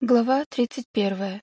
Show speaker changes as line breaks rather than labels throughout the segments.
Глава 31.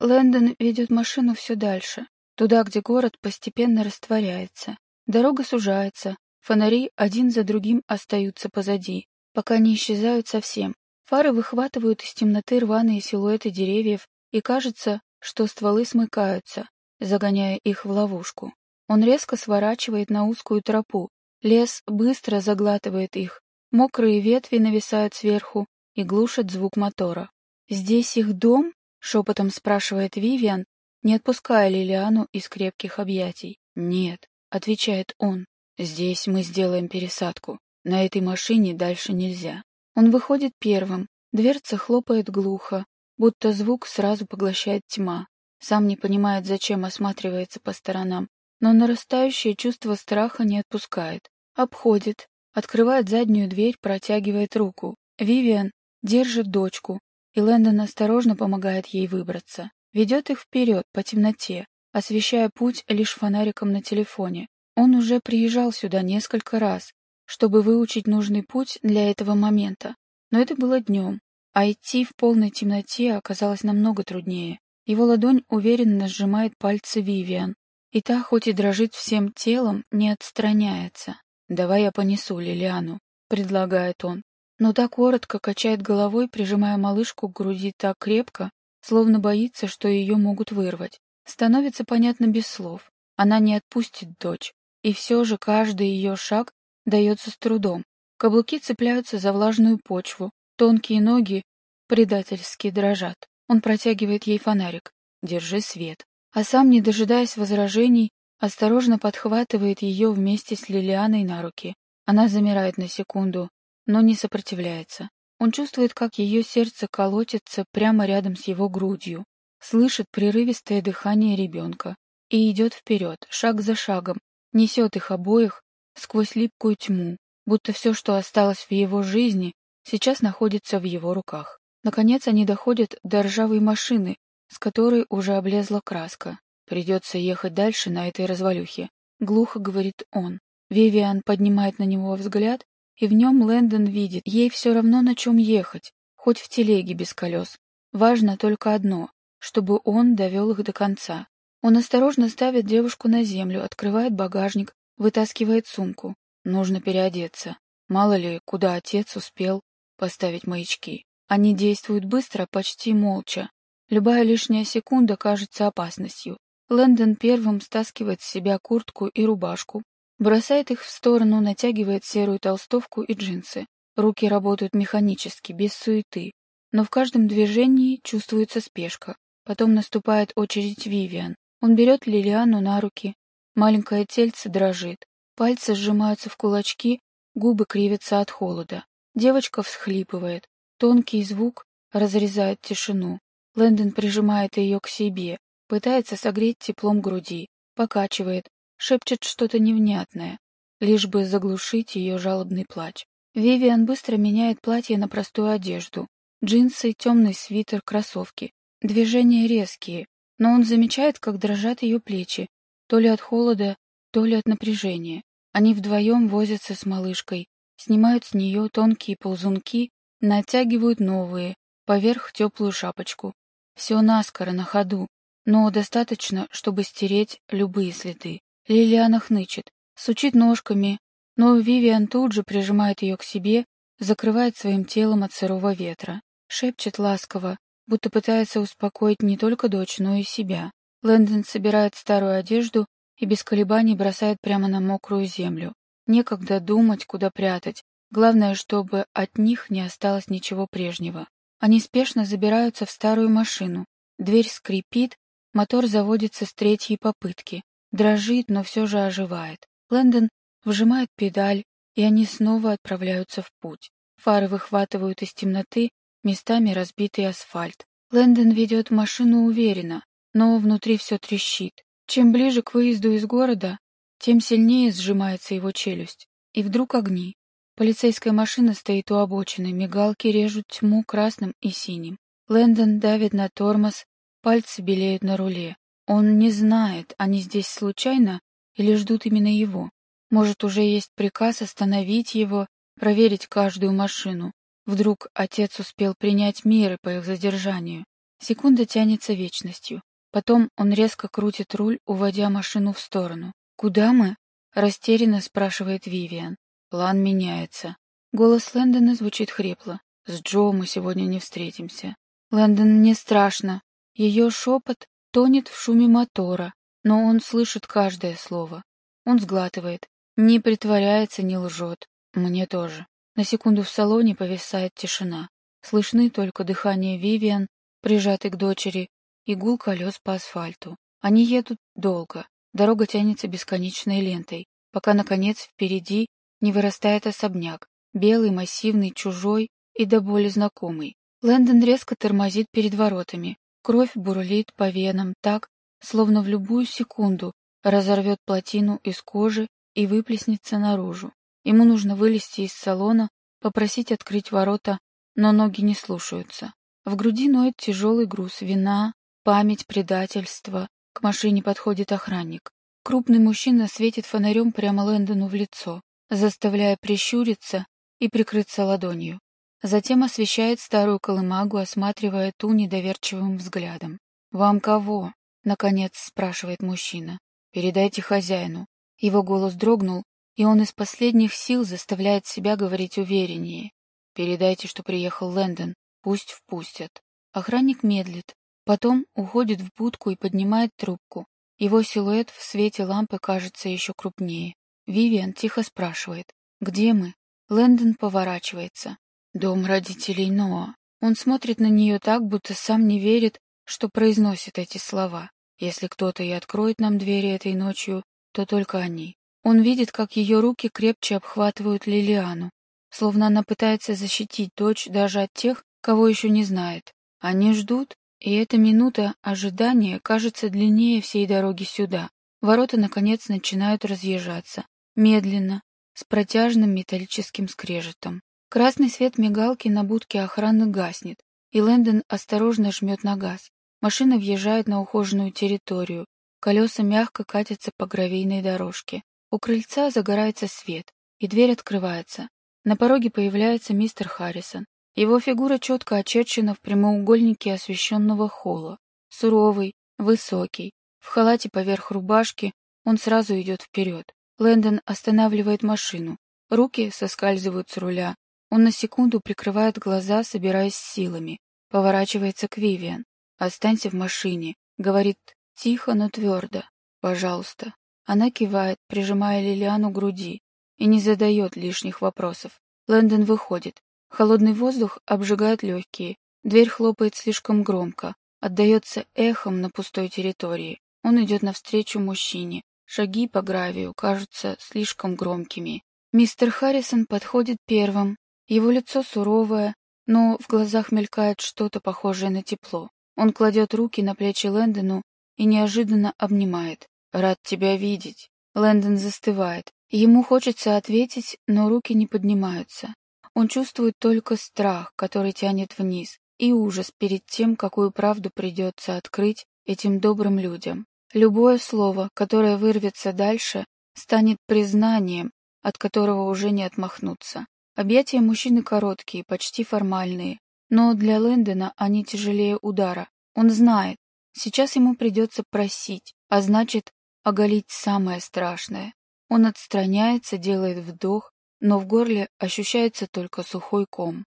Лэндон ведет машину все дальше, туда, где город постепенно растворяется. Дорога сужается, фонари один за другим остаются позади, пока не исчезают совсем. Фары выхватывают из темноты рваные силуэты деревьев, и кажется, что стволы смыкаются, загоняя их в ловушку. Он резко сворачивает на узкую тропу, лес быстро заглатывает их, мокрые ветви нависают сверху и глушат звук мотора. «Здесь их дом?» — шепотом спрашивает Вивиан, не отпуская Лилиану из крепких объятий. «Нет», — отвечает он, — «здесь мы сделаем пересадку. На этой машине дальше нельзя». Он выходит первым, дверца хлопает глухо, будто звук сразу поглощает тьма. Сам не понимает, зачем осматривается по сторонам, но нарастающее чувство страха не отпускает. Обходит, открывает заднюю дверь, протягивает руку. Вивиан держит дочку, и Лэндон осторожно помогает ей выбраться. Ведет их вперед, по темноте, освещая путь лишь фонариком на телефоне. Он уже приезжал сюда несколько раз, чтобы выучить нужный путь для этого момента. Но это было днем, а идти в полной темноте оказалось намного труднее. Его ладонь уверенно сжимает пальцы Вивиан, и та, хоть и дрожит всем телом, не отстраняется. «Давай я понесу Лилиану», — предлагает он но так коротко качает головой, прижимая малышку к груди так крепко, словно боится, что ее могут вырвать. Становится понятно без слов. Она не отпустит дочь, и все же каждый ее шаг дается с трудом. Каблуки цепляются за влажную почву, тонкие ноги предательски дрожат. Он протягивает ей фонарик. «Держи свет». А сам, не дожидаясь возражений, осторожно подхватывает ее вместе с Лилианой на руки. Она замирает на секунду, но не сопротивляется. Он чувствует, как ее сердце колотится прямо рядом с его грудью, слышит прерывистое дыхание ребенка и идет вперед, шаг за шагом, несет их обоих сквозь липкую тьму, будто все, что осталось в его жизни, сейчас находится в его руках. Наконец они доходят до ржавой машины, с которой уже облезла краска. Придется ехать дальше на этой развалюхе. Глухо говорит он. Вивиан поднимает на него взгляд и в нем Лэндон видит, ей все равно на чем ехать, хоть в телеге без колес. Важно только одно, чтобы он довел их до конца. Он осторожно ставит девушку на землю, открывает багажник, вытаскивает сумку. Нужно переодеться. Мало ли, куда отец успел поставить маячки. Они действуют быстро, почти молча. Любая лишняя секунда кажется опасностью. Лэндон первым стаскивает с себя куртку и рубашку, Бросает их в сторону, натягивает серую толстовку и джинсы. Руки работают механически, без суеты. Но в каждом движении чувствуется спешка. Потом наступает очередь Вивиан. Он берет Лилиану на руки. Маленькое тельце дрожит. Пальцы сжимаются в кулачки, губы кривятся от холода. Девочка всхлипывает. Тонкий звук разрезает тишину. Лэндон прижимает ее к себе, пытается согреть теплом груди, покачивает, шепчет что-то невнятное, лишь бы заглушить ее жалобный плач. Вивиан быстро меняет платье на простую одежду. Джинсы, темный свитер, кроссовки. Движения резкие, но он замечает, как дрожат ее плечи, то ли от холода, то ли от напряжения. Они вдвоем возятся с малышкой, снимают с нее тонкие ползунки, натягивают новые, поверх теплую шапочку. Все наскоро, на ходу, но достаточно, чтобы стереть любые следы. Лилиана хнычет, сучит ножками, но Вивиан тут же прижимает ее к себе, закрывает своим телом от сырого ветра, шепчет ласково, будто пытается успокоить не только дочь, но и себя. Лэндон собирает старую одежду и без колебаний бросает прямо на мокрую землю. Некогда думать, куда прятать. Главное, чтобы от них не осталось ничего прежнего. Они спешно забираются в старую машину. Дверь скрипит, мотор заводится с третьей попытки. Дрожит, но все же оживает. Лэндон вжимает педаль, и они снова отправляются в путь. Фары выхватывают из темноты местами разбитый асфальт. Лэндон ведет машину уверенно, но внутри все трещит. Чем ближе к выезду из города, тем сильнее сжимается его челюсть. И вдруг огни. Полицейская машина стоит у обочины, мигалки режут тьму красным и синим. Лэндон давит на тормоз, пальцы белеют на руле. Он не знает, они здесь случайно или ждут именно его. Может, уже есть приказ остановить его, проверить каждую машину. Вдруг отец успел принять меры по их задержанию. Секунда тянется вечностью. Потом он резко крутит руль, уводя машину в сторону. «Куда мы?» — растерянно спрашивает Вивиан. План меняется. Голос Лэндона звучит хрипло. «С Джо мы сегодня не встретимся». «Лэндон, мне страшно». Ее шепот тонет в шуме мотора, но он слышит каждое слово. Он сглатывает. Не притворяется, не лжет. Мне тоже. На секунду в салоне повисает тишина. Слышны только дыхание Вивиан, прижатый к дочери, и гул колес по асфальту. Они едут долго. Дорога тянется бесконечной лентой, пока, наконец, впереди не вырастает особняк, белый, массивный, чужой и до боли знакомый. Лэндон резко тормозит перед воротами. Кровь бурлит по венам так, словно в любую секунду разорвет плотину из кожи и выплеснется наружу. Ему нужно вылезти из салона, попросить открыть ворота, но ноги не слушаются. В груди ноет тяжелый груз, вина, память, предательство. К машине подходит охранник. Крупный мужчина светит фонарем прямо Лэндону в лицо, заставляя прищуриться и прикрыться ладонью. Затем освещает старую колымагу, осматривая ту недоверчивым взглядом. «Вам кого?» — наконец спрашивает мужчина. «Передайте хозяину». Его голос дрогнул, и он из последних сил заставляет себя говорить увереннее. «Передайте, что приехал Лэндон. Пусть впустят». Охранник медлит, потом уходит в будку и поднимает трубку. Его силуэт в свете лампы кажется еще крупнее. Вивиан тихо спрашивает «Где мы?». Лэндон поворачивается. Дом родителей Ноа. Он смотрит на нее так, будто сам не верит, что произносит эти слова. Если кто-то и откроет нам двери этой ночью, то только они. Он видит, как ее руки крепче обхватывают Лилиану, словно она пытается защитить дочь даже от тех, кого еще не знает. Они ждут, и эта минута ожидания кажется длиннее всей дороги сюда. Ворота, наконец, начинают разъезжаться. Медленно, с протяжным металлическим скрежетом. Красный свет мигалки на будке охраны гаснет, и Лэндон осторожно жмет на газ. Машина въезжает на ухоженную территорию. Колеса мягко катятся по гравийной дорожке. У крыльца загорается свет, и дверь открывается. На пороге появляется мистер Харрисон. Его фигура четко очерчена в прямоугольнике освещенного холла. Суровый, высокий, в халате поверх рубашки, он сразу идет вперед. Лэндон останавливает машину. Руки соскальзывают с руля. Он на секунду прикрывает глаза, собираясь силами. Поворачивается к Вивиан. «Останься в машине», — говорит тихо, но твердо. «Пожалуйста». Она кивает, прижимая Лилиану к груди, и не задает лишних вопросов. Лэндон выходит. Холодный воздух обжигает легкие. Дверь хлопает слишком громко, отдается эхом на пустой территории. Он идет навстречу мужчине. Шаги по гравию кажутся слишком громкими. Мистер Харрисон подходит первым. Его лицо суровое, но в глазах мелькает что-то похожее на тепло. Он кладет руки на плечи Лэндону и неожиданно обнимает. «Рад тебя видеть». Лэндон застывает. Ему хочется ответить, но руки не поднимаются. Он чувствует только страх, который тянет вниз, и ужас перед тем, какую правду придется открыть этим добрым людям. Любое слово, которое вырвется дальше, станет признанием, от которого уже не отмахнуться. Объятия мужчины короткие, почти формальные, но для Лэндона они тяжелее удара. Он знает, сейчас ему придется просить, а значит, оголить самое страшное. Он отстраняется, делает вдох, но в горле ощущается только сухой ком.